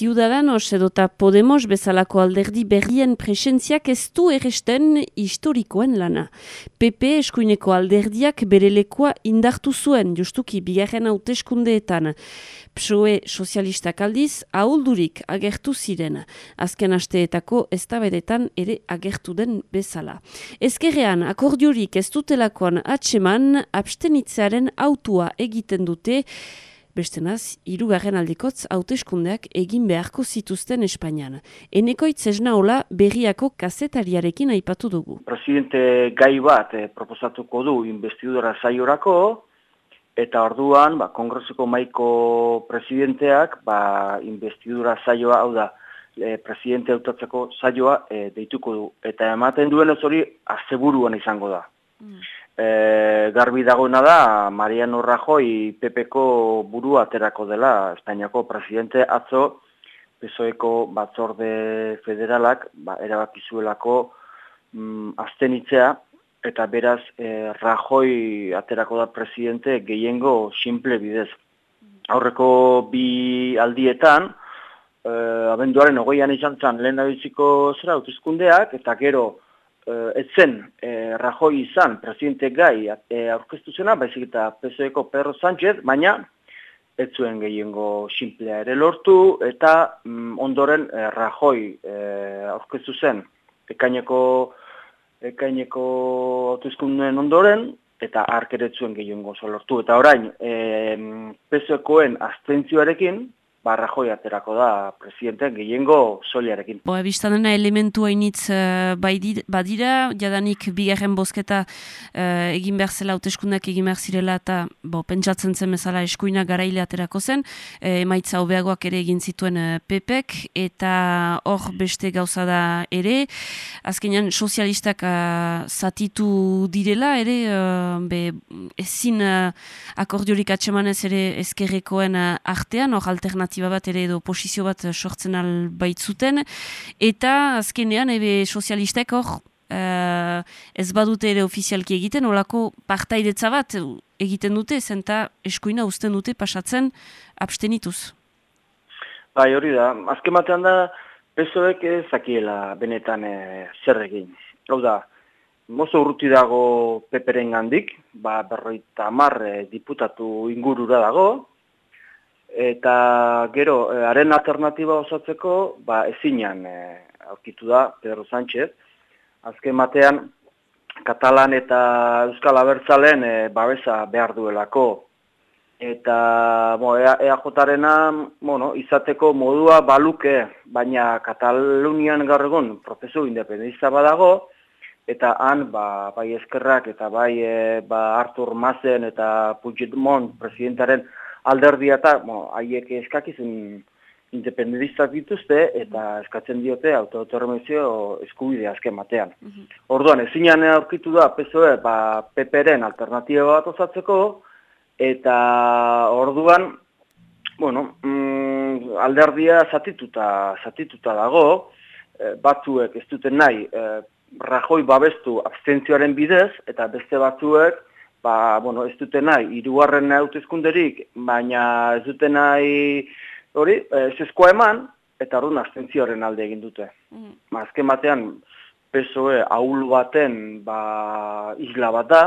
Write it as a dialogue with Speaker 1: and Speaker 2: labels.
Speaker 1: Ciudadanos edota Podemos bezalako alderdi berrien presentziak ez du erresten historikoen lana. PP eskuineko alderdiak bere lekoa indartu zuen, justuki bigarren hauteskundeetan. PSOE sozialistak aldiz, ahuldurik agertu ziren. Azken asteetako eztabedetan ere agertu den bezala. Ezkerrean, akordiorik ez dutelakoan atseman, abstenitzearen autua egiten dute, Beste naz, irugarren aldikotz hauteskundeak egin beharko zituzten Espainian. Enekoitz esna hola berriako kazetariarekin aipatu dugu.
Speaker 2: Presidente gai bat eh, proposatuko du investidura zaiorako, eta orduan, ba, kongreseko maiko presidenteak, ba, investidura zaioa, hau da, e, presidente hautatzeko zaioa e, deituko du. Eta ematen duen ez hori, azeburuan izango da. Mm e, garbi dagoena da Mariano Rajoy PPko buru aterako dela Espainiako presidente atzo PSOEko batzorde federalak ba, erabakizuelako mm, astenitzea eta beraz e, Rajoy aterako da presidente gehiengo simple bidez. Aurreko bi aldietan, e, abenduaren ogoian izan zan lehen zera utizkundeak, eta gero uh, etzen uh, Rajoy izan presidente gai uh, aurkeztu zena, baizik eta PSOEko Pedro Sánchez, baina ez zuen gehiengo simplea ere lortu, eta mm, ondoren uh, Rajoy uh, aurkeztu zen ekaineko ekaineko autoizkunden ondoren, eta arkeretzuen gehiengo lortu. Eta orain, e, PSOEkoen astentzioarekin, barra joi aterako da presidente gehiengo soliarekin.
Speaker 1: Bo, ebistan dena elementu hainitz uh, badira, jadanik bigarren bozketa uh, egin behar zela, hauteskundak egin behar zirela, eta bo, pentsatzen zen bezala eskuina garaile aterako zen, uh, emaitza hobeagoak ere egin zituen uh, pepek, eta hor beste gauza da ere, azkenean sozialistak uh, zatitu direla, ere, uh, be, ezin uh, akordiorik atsemanez ere ezkerrekoen uh, artean, hor alternatiba alternatiba bat ere edo posizio bat sortzen albaitzuten, eta azkenean ebe sozialistek hor uh, ez badute ere ofizialki egiten, olako partaidetza bat egiten dute, zenta eskuina uzten dute pasatzen abstenituz.
Speaker 2: Bai, hori da. Azken batean da, pesoek zakiela benetan e, zer egin. Hau da, mozo urruti dago peperen gandik, ba, berroita marre diputatu ingurura dago, Eta gero, eh, haren alternatiba osatzeko, ba, ezinan e, aurkitu da Pedro Sánchez. Azken batean, Katalan eta Euskal Abertzalen e, babesa behar duelako. Eta bo, EAJ-arena bueno, izateko modua baluke, baina Katalunian gaur egun prozesu independentista badago, eta han ba, bai eskerrak eta bai e, ba, Artur Mazen eta Puigdemont presidentaren alderdia eta haiek eskakizun independentistak dituzte eta eskatzen diote autodeterminazio eskubide azken batean. Mm Orduan, ezinan aurkitu da PSOE ba, PPren alternatiba bat osatzeko eta orduan, bueno, mm, alderdia zatituta, zatituta dago, e, batzuek ez duten nahi, e, Rajoi babestu abstentzioaren bidez, eta beste batzuek ba, bueno, ez dute nahi, irugarren hautezkunderik, baina ez dute nahi, hori, ez eskoa eman, eta hori astentzioaren alde egin dute. Mm. Azken batean, PSOE ahul baten ba, isla bat da,